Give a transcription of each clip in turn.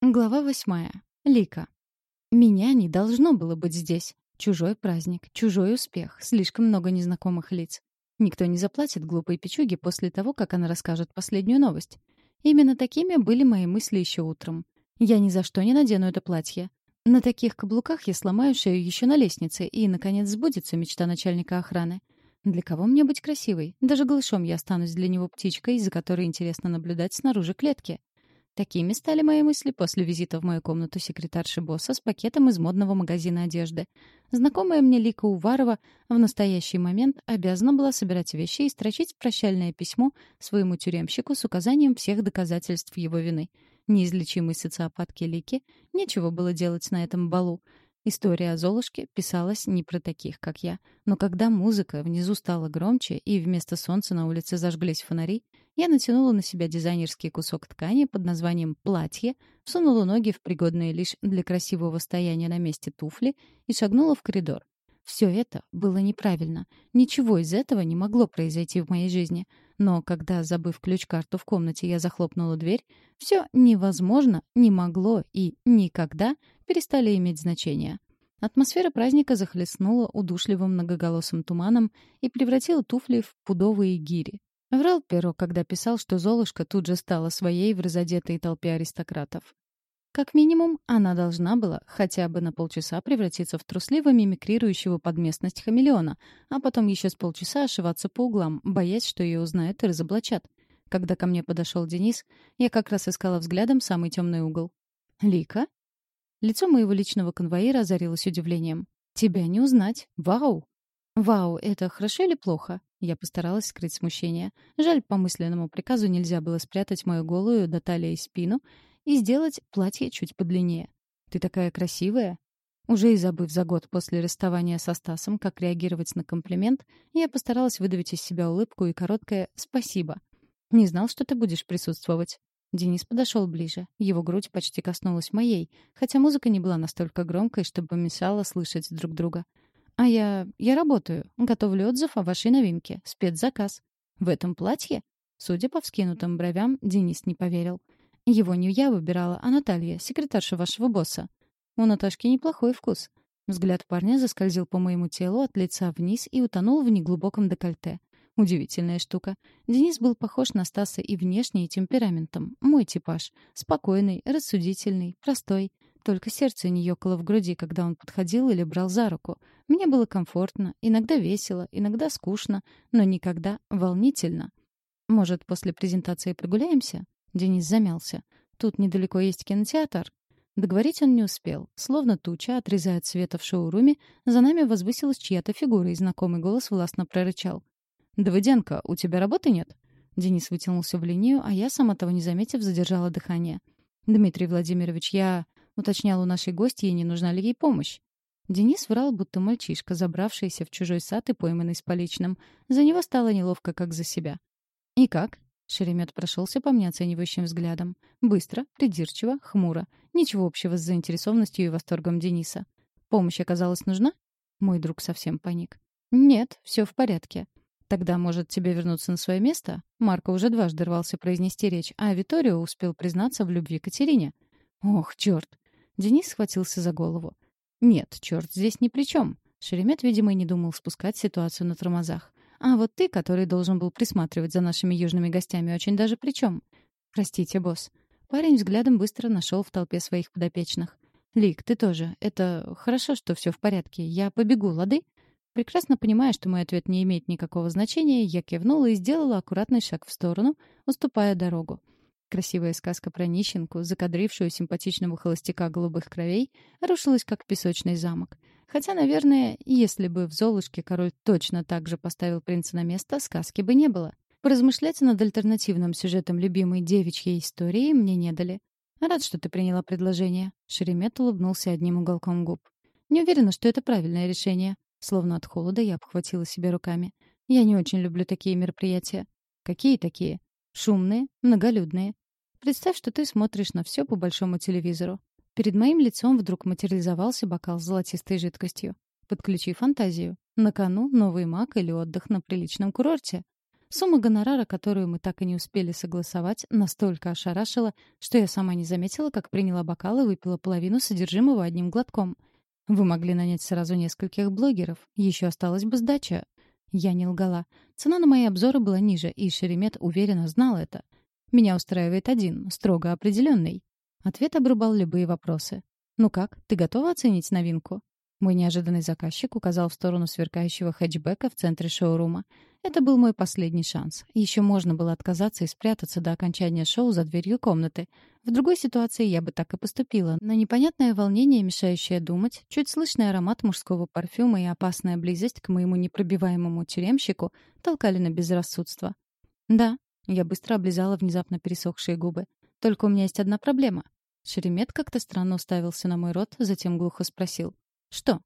Глава восьмая. Лика. Меня не должно было быть здесь. Чужой праздник, чужой успех, слишком много незнакомых лиц. Никто не заплатит глупой печуге после того, как она расскажет последнюю новость. Именно такими были мои мысли еще утром. Я ни за что не надену это платье. На таких каблуках я сломаю шею еще на лестнице, и, наконец, сбудется мечта начальника охраны. Для кого мне быть красивой? Даже голышом я останусь для него птичкой, за которой интересно наблюдать снаружи клетки. Такими стали мои мысли после визита в мою комнату секретарши босса с пакетом из модного магазина одежды. Знакомая мне Лика Уварова в настоящий момент обязана была собирать вещи и строчить прощальное письмо своему тюремщику с указанием всех доказательств его вины. Неизлечимой социопатке Лики нечего было делать на этом балу. История о Золушке писалась не про таких, как я. Но когда музыка внизу стала громче и вместо солнца на улице зажглись фонари, я натянула на себя дизайнерский кусок ткани под названием «платье», сунула ноги в пригодные лишь для красивого стояния на месте туфли и шагнула в коридор. Все это было неправильно. Ничего из этого не могло произойти в моей жизни. Но когда, забыв ключ-карту в комнате, я захлопнула дверь, все невозможно, не могло и никогда перестали иметь значение. Атмосфера праздника захлестнула удушливым многоголосым туманом и превратила туфли в пудовые гири. Врал Перо, когда писал, что Золушка тут же стала своей в разодетой толпе аристократов. Как минимум, она должна была хотя бы на полчаса превратиться в трусливо мимикрирующего под местность хамелеона, а потом еще с полчаса ошиваться по углам, боясь, что ее узнают и разоблачат. Когда ко мне подошел Денис, я как раз искала взглядом самый темный угол. «Лика?» Лицо моего личного конвоира озарилось удивлением. «Тебя не узнать. Вау!» «Вау, это хорошо или плохо?» Я постаралась скрыть смущение. Жаль, по мысленному приказу нельзя было спрятать мою голую до талии спину и сделать платье чуть подлиннее. «Ты такая красивая!» Уже и забыв за год после расставания со Стасом, как реагировать на комплимент, я постаралась выдавить из себя улыбку и короткое «спасибо». «Не знал, что ты будешь присутствовать». Денис подошел ближе. Его грудь почти коснулась моей, хотя музыка не была настолько громкой, чтобы мешала слышать друг друга. «А я... я работаю. Готовлю отзыв о вашей новинке. Спецзаказ. В этом платье?» Судя по вскинутым бровям, Денис не поверил. «Его не я выбирала, а Наталья, секретарша вашего босса. У Наташки неплохой вкус». Взгляд парня заскользил по моему телу от лица вниз и утонул в неглубоком декольте. Удивительная штука. Денис был похож на Стаса и внешне, и темпераментом. Мой типаж. Спокойный, рассудительный, простой. Только сердце не ёкало в груди, когда он подходил или брал за руку. Мне было комфортно, иногда весело, иногда скучно, но никогда волнительно. «Может, после презентации прогуляемся?» Денис замялся. «Тут недалеко есть кинотеатр». Договорить он не успел. Словно туча, отрезая света в шоуруме, за нами возвысилась чья-то фигура, и знакомый голос властно прорычал. «Давыденко, у тебя работы нет?» Денис вытянулся в линию, а я, сама того не заметив, задержала дыхание. «Дмитрий Владимирович, я...» — уточнял у нашей гостьи, не нужна ли ей помощь. Денис врал, будто мальчишка, забравшийся в чужой сад и пойманный с поличным. За него стало неловко, как за себя. «И как?» — Шеремет прошелся по мне оценивающим взглядом. Быстро, придирчиво, хмуро. Ничего общего с заинтересованностью и восторгом Дениса. «Помощь оказалась нужна?» Мой друг совсем паник. «Нет, все в порядке. Тогда, может, тебе вернуться на свое место? Марко уже дважды рвался произнести речь, а Виторио успел признаться в любви Катерине. Ох, черт! Денис схватился за голову. Нет, черт, здесь ни при чем. Шеремет, видимо, и не думал спускать ситуацию на тормозах. А вот ты, который должен был присматривать за нашими южными гостями, очень даже при чем. Простите, босс. Парень взглядом быстро нашел в толпе своих подопечных. Лик, ты тоже. Это хорошо, что все в порядке. Я побегу, лады? Прекрасно понимая, что мой ответ не имеет никакого значения, я кивнула и сделала аккуратный шаг в сторону, уступая дорогу. Красивая сказка про нищенку, закадрившую симпатичного холостяка голубых кровей, рушилась как песочный замок. Хотя, наверное, если бы в «Золушке» король точно так же поставил принца на место, сказки бы не было. Поразмышлять над альтернативным сюжетом любимой девичьей истории мне не дали. «Рад, что ты приняла предложение», — Шеремет улыбнулся одним уголком губ. «Не уверена, что это правильное решение. Словно от холода я обхватила себя руками. Я не очень люблю такие мероприятия. Какие такие? Шумные, многолюдные. Представь, что ты смотришь на все по большому телевизору. Перед моим лицом вдруг материализовался бокал с золотистой жидкостью. Подключи фантазию. На кону новый маг или отдых на приличном курорте. Сумма гонорара, которую мы так и не успели согласовать, настолько ошарашила, что я сама не заметила, как приняла бокал и выпила половину содержимого одним глотком. Вы могли нанять сразу нескольких блогеров. Еще осталась бы сдача. Я не лгала. Цена на мои обзоры была ниже, и Шеремет уверенно знал это. Меня устраивает один, строго определенный. Ответ обрубал любые вопросы. «Ну как, ты готова оценить новинку?» Мой неожиданный заказчик указал в сторону сверкающего хэтчбека в центре шоурума. Это был мой последний шанс. Еще можно было отказаться и спрятаться до окончания шоу за дверью комнаты. В другой ситуации я бы так и поступила, но непонятное волнение, мешающее думать, чуть слышный аромат мужского парфюма и опасная близость к моему непробиваемому тюремщику толкали на безрассудство. Да, я быстро облизала внезапно пересохшие губы. Только у меня есть одна проблема. Шеремет как-то странно уставился на мой рот, затем глухо спросил. «Что?»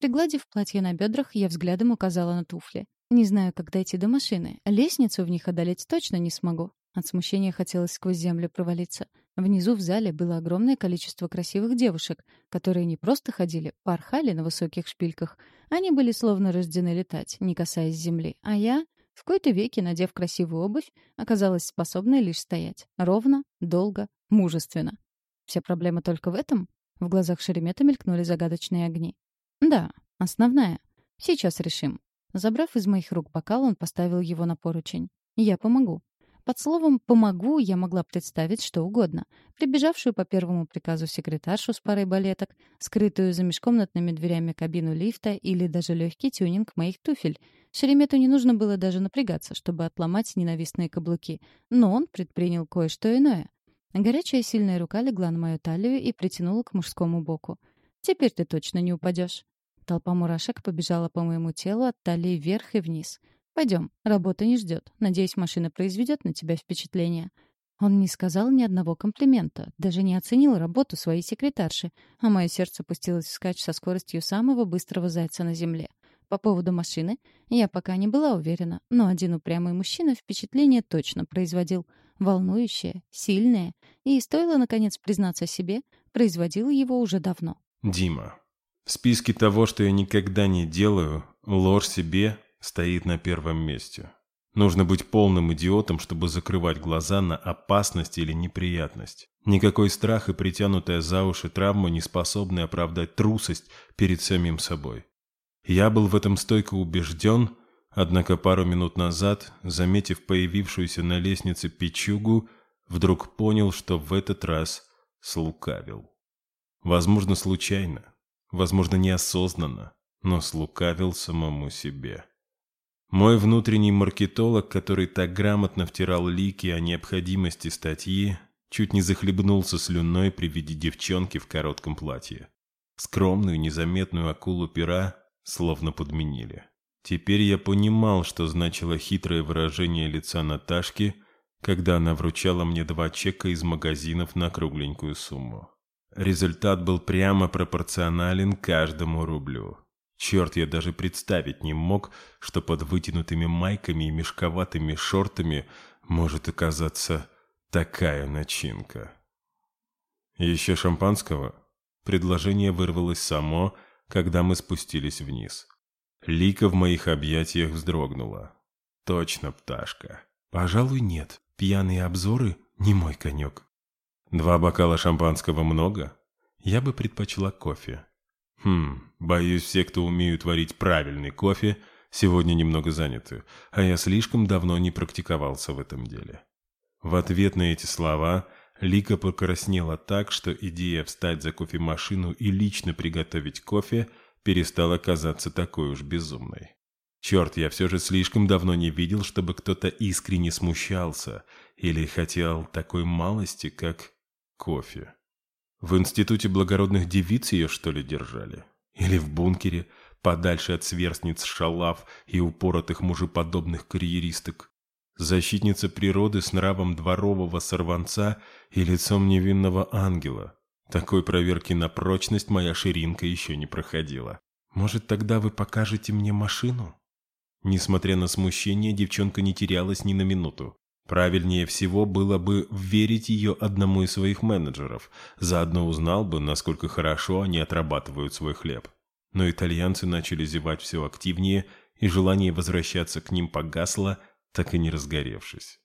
Пригладив платье на бедрах, я взглядом указала на туфли. Не знаю, как дойти до машины. Лестницу в них одолеть точно не смогу. От смущения хотелось сквозь землю провалиться. Внизу в зале было огромное количество красивых девушек, которые не просто ходили, порхали на высоких шпильках. Они были словно рождены летать, не касаясь земли. А я, в кои-то веки, надев красивую обувь, оказалась способной лишь стоять. Ровно, долго, мужественно. Вся проблема только в этом? В глазах Шеремета мелькнули загадочные огни. «Да, основная. Сейчас решим. Забрав из моих рук бокал, он поставил его на поручень. «Я помогу». Под словом «помогу» я могла представить что угодно. Прибежавшую по первому приказу секретаршу с парой балеток, скрытую за межкомнатными дверями кабину лифта или даже легкий тюнинг моих туфель. Шеремету не нужно было даже напрягаться, чтобы отломать ненавистные каблуки. Но он предпринял кое-что иное. Горячая сильная рука легла на мою талию и притянула к мужскому боку. «Теперь ты точно не упадешь. Толпа мурашек побежала по моему телу от талии вверх и вниз. «Пойдем, работа не ждет. Надеюсь, машина произведет на тебя впечатление». Он не сказал ни одного комплимента, даже не оценил работу своей секретарши, а мое сердце пустилось вскачь со скоростью самого быстрого зайца на земле. По поводу машины я пока не была уверена, но один упрямый мужчина впечатление точно производил. Волнующее, сильное, и, стоило, наконец, признаться себе, производил его уже давно. «Дима, в списке того, что я никогда не делаю, ложь себе стоит на первом месте. Нужно быть полным идиотом, чтобы закрывать глаза на опасность или неприятность. Никакой страх и притянутая за уши травма не способны оправдать трусость перед самим собой. Я был в этом стойко убежден, однако пару минут назад, заметив появившуюся на лестнице печугу, вдруг понял, что в этот раз слукавил. Возможно, случайно возможно, неосознанно, но слукавил самому себе. Мой внутренний маркетолог, который так грамотно втирал лики о необходимости статьи, чуть не захлебнулся слюной при виде девчонки в коротком платье. Скромную, незаметную акулу пера словно подменили. Теперь я понимал, что значило хитрое выражение лица Наташки, когда она вручала мне два чека из магазинов на кругленькую сумму. Результат был прямо пропорционален каждому рублю. Черт, я даже представить не мог, что под вытянутыми майками и мешковатыми шортами может оказаться такая начинка. Еще шампанского? Предложение вырвалось само, когда мы спустились вниз. Лика в моих объятиях вздрогнула. Точно пташка. Пожалуй, нет. Пьяные обзоры не мой конек. Два бокала шампанского много? Я бы предпочла кофе. Хм, боюсь, все, кто умеют варить правильный кофе, сегодня немного заняты, а я слишком давно не практиковался в этом деле. В ответ на эти слова Лика покраснела так, что идея встать за кофемашину и лично приготовить кофе перестала казаться такой уж безумной. Черт, я все же слишком давно не видел, чтобы кто-то искренне смущался или хотел такой малости, как кофе. В институте благородных девиц ее, что ли, держали? Или в бункере, подальше от сверстниц шалав и упоротых мужеподобных карьеристок? Защитница природы с нравом дворового сорванца и лицом невинного ангела. Такой проверки на прочность моя ширинка еще не проходила. Может, тогда вы покажете мне машину? Несмотря на смущение, девчонка не терялась ни на минуту. Правильнее всего было бы верить ее одному из своих менеджеров, заодно узнал бы, насколько хорошо они отрабатывают свой хлеб. Но итальянцы начали зевать все активнее, и желание возвращаться к ним погасло, так и не разгоревшись.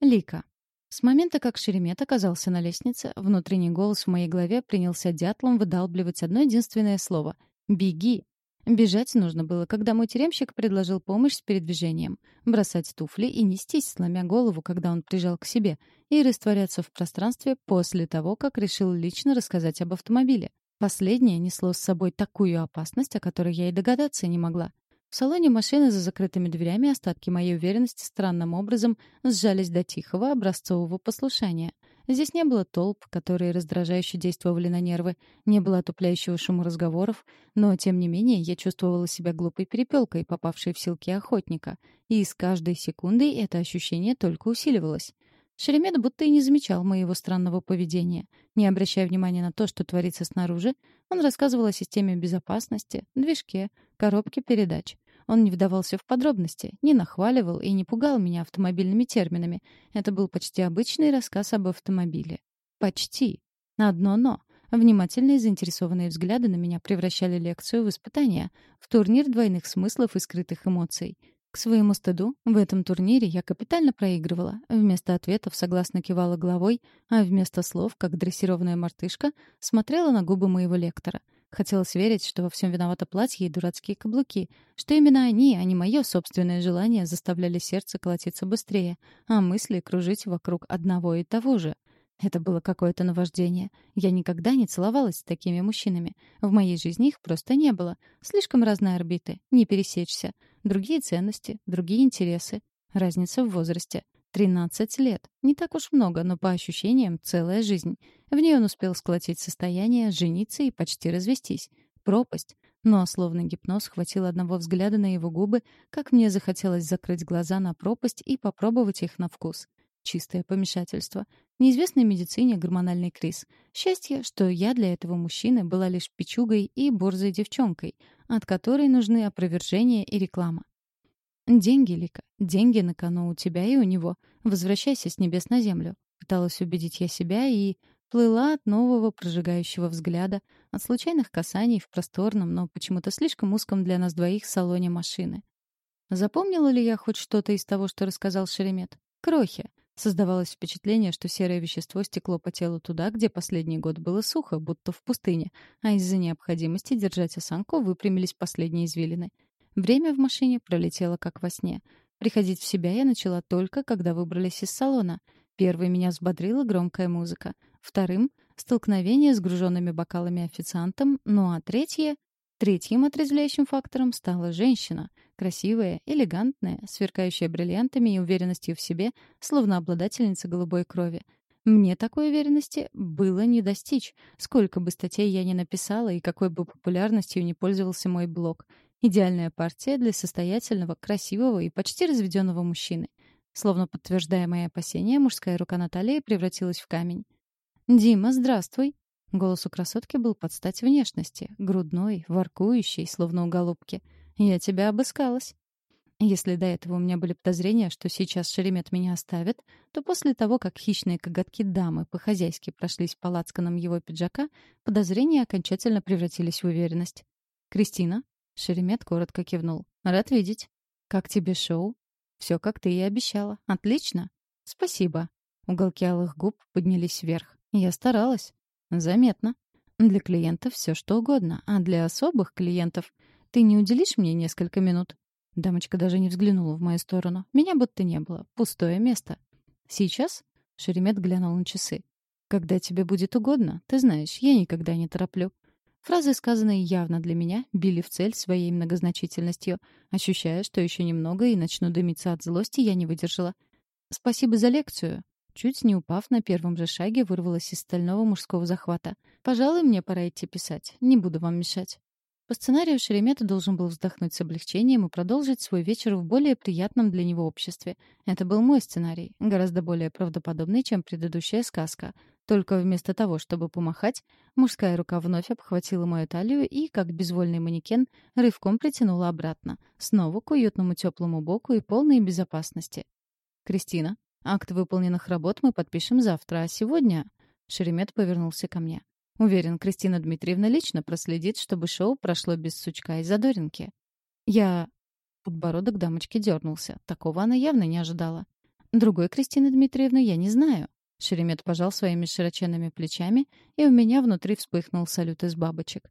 Лика. С момента, как Шеремет оказался на лестнице, внутренний голос в моей голове принялся дятлом выдалбливать одно единственное слово — «беги». Бежать нужно было, когда мой тюремщик предложил помощь с передвижением, бросать туфли и нестись, сломя голову, когда он прижал к себе, и растворяться в пространстве после того, как решил лично рассказать об автомобиле. Последнее несло с собой такую опасность, о которой я и догадаться не могла. В салоне машины за закрытыми дверями остатки моей уверенности странным образом сжались до тихого образцового послушания — Здесь не было толп, которые раздражающе действовали на нервы, не было отупляющего шума разговоров, но, тем не менее, я чувствовала себя глупой перепелкой, попавшей в силки охотника, и с каждой секундой это ощущение только усиливалось. Шеремет будто и не замечал моего странного поведения. Не обращая внимания на то, что творится снаружи, он рассказывал о системе безопасности, движке, коробке передач. Он не вдавался в подробности, не нахваливал и не пугал меня автомобильными терминами. Это был почти обычный рассказ об автомобиле. Почти. На одно «но». Внимательные заинтересованные взгляды на меня превращали лекцию в испытание, в турнир двойных смыслов и скрытых эмоций. К своему стыду, в этом турнире я капитально проигрывала. Вместо ответов согласно кивала головой, а вместо слов, как дрессированная мартышка, смотрела на губы моего лектора — Хотелось верить, что во всем виновато платье и дурацкие каблуки, что именно они, а не мое собственное желание, заставляли сердце колотиться быстрее, а мысли кружить вокруг одного и того же. Это было какое-то наваждение. Я никогда не целовалась с такими мужчинами. В моей жизни их просто не было. Слишком разные орбиты, не пересечься. Другие ценности, другие интересы. Разница в возрасте. 13 лет. Не так уж много, но по ощущениям целая жизнь. В ней он успел сколотить состояние, жениться и почти развестись. Пропасть. Но словно гипноз хватило одного взгляда на его губы, как мне захотелось закрыть глаза на пропасть и попробовать их на вкус. Чистое помешательство. Неизвестной медицине гормональный криз. Счастье, что я для этого мужчины была лишь печугой и борзой девчонкой, от которой нужны опровержения и реклама. «Деньги, Лика, деньги на кону у тебя и у него. Возвращайся с небес на землю». Пыталась убедить я себя и плыла от нового прожигающего взгляда, от случайных касаний в просторном, но почему-то слишком узком для нас двоих салоне машины. Запомнила ли я хоть что-то из того, что рассказал Шеремет? Крохи. Создавалось впечатление, что серое вещество стекло по телу туда, где последний год было сухо, будто в пустыне, а из-за необходимости держать осанку выпрямились последние извилины. Время в машине пролетело как во сне. Приходить в себя я начала только, когда выбрались из салона. Первой меня взбодрила громкая музыка. Вторым — столкновение с груженными бокалами официантом. Ну а третье... Третьим отрезвляющим фактором стала женщина. Красивая, элегантная, сверкающая бриллиантами и уверенностью в себе, словно обладательница голубой крови. Мне такой уверенности было не достичь, сколько бы статей я ни написала и какой бы популярностью не пользовался мой блог — Идеальная партия для состоятельного, красивого и почти разведенного мужчины. Словно подтверждая мои опасения, мужская рука Натальи превратилась в камень. «Дима, здравствуй!» Голос у красотки был под стать внешности, грудной, воркующий, словно у голубки. «Я тебя обыскалась». Если до этого у меня были подозрения, что сейчас Шеремет меня оставит, то после того, как хищные коготки дамы по-хозяйски прошлись по лацканам его пиджака, подозрения окончательно превратились в уверенность. «Кристина, Шеремет коротко кивнул. «Рад видеть. Как тебе шоу?» «Все, как ты и обещала. Отлично». «Спасибо». Уголки алых губ поднялись вверх. «Я старалась». «Заметно. Для клиентов все что угодно, а для особых клиентов ты не уделишь мне несколько минут?» Дамочка даже не взглянула в мою сторону. Меня будто не было. Пустое место. «Сейчас?» Шеремет глянул на часы. «Когда тебе будет угодно. Ты знаешь, я никогда не тороплю. Фразы, сказанные явно для меня, били в цель своей многозначительностью. Ощущая, что еще немного и начну дымиться от злости, я не выдержала. «Спасибо за лекцию». Чуть не упав на первом же шаге, вырвалась из стального мужского захвата. «Пожалуй, мне пора идти писать. Не буду вам мешать». По сценарию Шеремета должен был вздохнуть с облегчением и продолжить свой вечер в более приятном для него обществе. Это был мой сценарий, гораздо более правдоподобный, чем предыдущая сказка. Только вместо того, чтобы помахать, мужская рука вновь обхватила мою талию и, как безвольный манекен, рывком притянула обратно, снова к уютному теплому боку и полной безопасности. «Кристина, акт выполненных работ мы подпишем завтра, а сегодня...» Шеремет повернулся ко мне. «Уверен, Кристина Дмитриевна лично проследит, чтобы шоу прошло без сучка и задоринки». «Я...» Подбородок дамочки дернулся. Такого она явно не ожидала. Другой Кристины Дмитриевны я не знаю. Шеремет пожал своими широченными плечами, и у меня внутри вспыхнул салют из бабочек.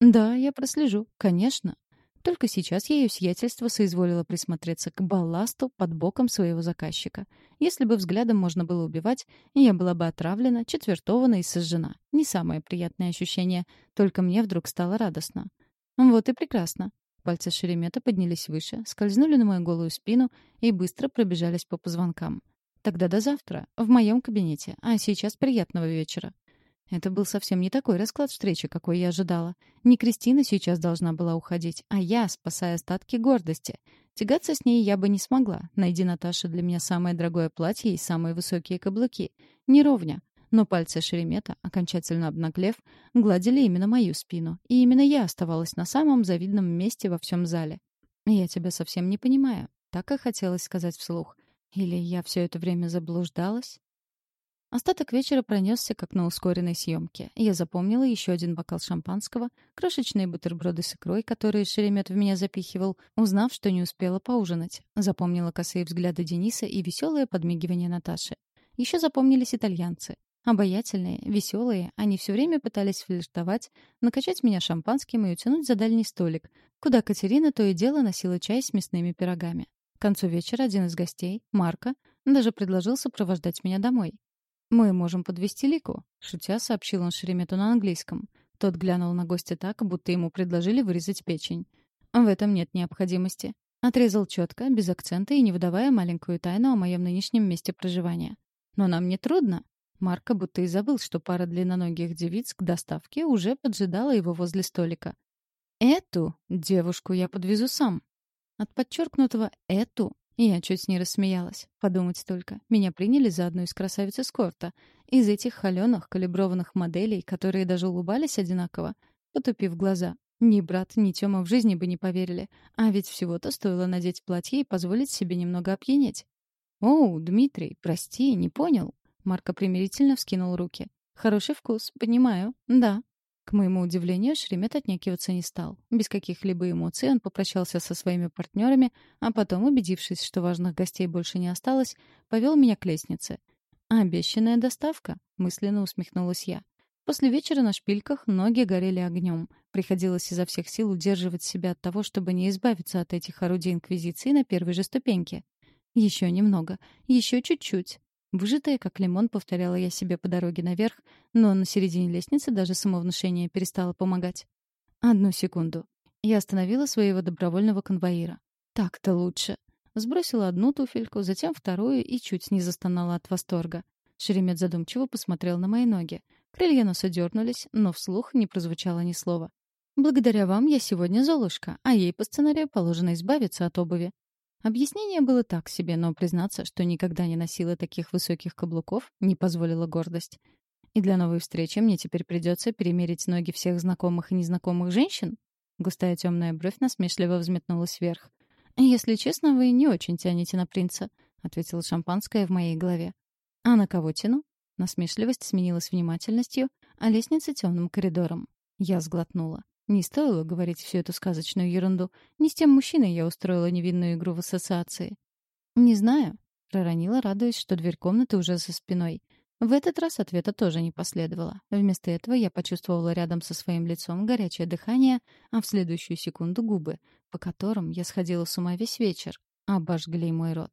«Да, я прослежу, конечно. Только сейчас ее сиятельство соизволило присмотреться к балласту под боком своего заказчика. Если бы взглядом можно было убивать, я была бы отравлена, четвертована и сожжена. Не самое приятное ощущение, только мне вдруг стало радостно. Вот и прекрасно. Пальцы Шеремета поднялись выше, скользнули на мою голую спину и быстро пробежались по позвонкам. Тогда до завтра, в моем кабинете, а сейчас приятного вечера. Это был совсем не такой расклад встречи, какой я ожидала. Не Кристина сейчас должна была уходить, а я, спасая остатки гордости. Тягаться с ней я бы не смогла. Найди Наташа для меня самое дорогое платье и самые высокие каблуки. Не ровня. Но пальцы Шеремета, окончательно обнаглев, гладили именно мою спину. И именно я оставалась на самом завидном месте во всем зале. «Я тебя совсем не понимаю», — так и хотелось сказать вслух. «Или я все это время заблуждалась?» Остаток вечера пронесся, как на ускоренной съемке. Я запомнила еще один бокал шампанского, крошечные бутерброды с икрой, которые Шеремет в меня запихивал, узнав, что не успела поужинать. Запомнила косые взгляды Дениса и веселое подмигивание Наташи. Еще запомнились итальянцы. Обаятельные, веселые, они все время пытались флиртовать, накачать меня шампанским и утянуть за дальний столик, куда Катерина то и дело носила чай с мясными пирогами. К концу вечера один из гостей, Марка, даже предложил сопровождать меня домой. «Мы можем подвести Лику», — шутя сообщил он Шеремету на английском. Тот глянул на гостя так, будто ему предложили вырезать печень. В этом нет необходимости. Отрезал четко, без акцента и не выдавая маленькую тайну о моем нынешнем месте проживания. «Но нам не трудно». Марко будто и забыл, что пара длинноногих девиц к доставке уже поджидала его возле столика. «Эту девушку я подвезу сам». От подчеркнутого «эту» Я чуть не рассмеялась. Подумать только. Меня приняли за одну из красавиц эскорта. Из этих холеных, калиброванных моделей, которые даже улыбались одинаково, потупив глаза. Ни брат, ни Тёма в жизни бы не поверили. А ведь всего-то стоило надеть платье и позволить себе немного опьянеть. «Оу, Дмитрий, прости, не понял». Марко примирительно вскинул руки. «Хороший вкус, понимаю. Да, к моему удивлению, Шеремет отнекиваться не стал. Без каких-либо эмоций он попрощался со своими партнерами, а потом, убедившись, что важных гостей больше не осталось, повел меня к лестнице. «Обещанная доставка», — мысленно усмехнулась я. После вечера на шпильках ноги горели огнем. Приходилось изо всех сил удерживать себя от того, чтобы не избавиться от этих орудий Инквизиции на первой же ступеньке. Еще немного, еще чуть-чуть. Выжатая, как лимон, повторяла я себе по дороге наверх, но на середине лестницы даже самовнушение перестало помогать. Одну секунду. Я остановила своего добровольного конвоира. Так-то лучше. Сбросила одну туфельку, затем вторую и чуть не застонала от восторга. Шеремет задумчиво посмотрел на мои ноги. Крылья носа дернулись, но вслух не прозвучало ни слова. «Благодаря вам я сегодня Золушка, а ей по сценарию положено избавиться от обуви. Объяснение было так себе, но признаться, что никогда не носила таких высоких каблуков, не позволила гордость. И для новой встречи мне теперь придется перемерить ноги всех знакомых и незнакомых женщин? Густая темная бровь насмешливо взметнулась вверх. «Если честно, вы не очень тянете на принца», — ответила шампанское в моей голове. «А на кого тяну?» Насмешливость сменилась внимательностью, а лестница — темным коридором. Я сглотнула. Не стоило говорить всю эту сказочную ерунду. Не с тем мужчиной я устроила невинную игру в ассоциации. «Не знаю», — проронила, радуясь, что дверь комнаты уже за спиной. В этот раз ответа тоже не последовало. Вместо этого я почувствовала рядом со своим лицом горячее дыхание, а в следующую секунду губы, по которым я сходила с ума весь вечер, обожгли мой рот.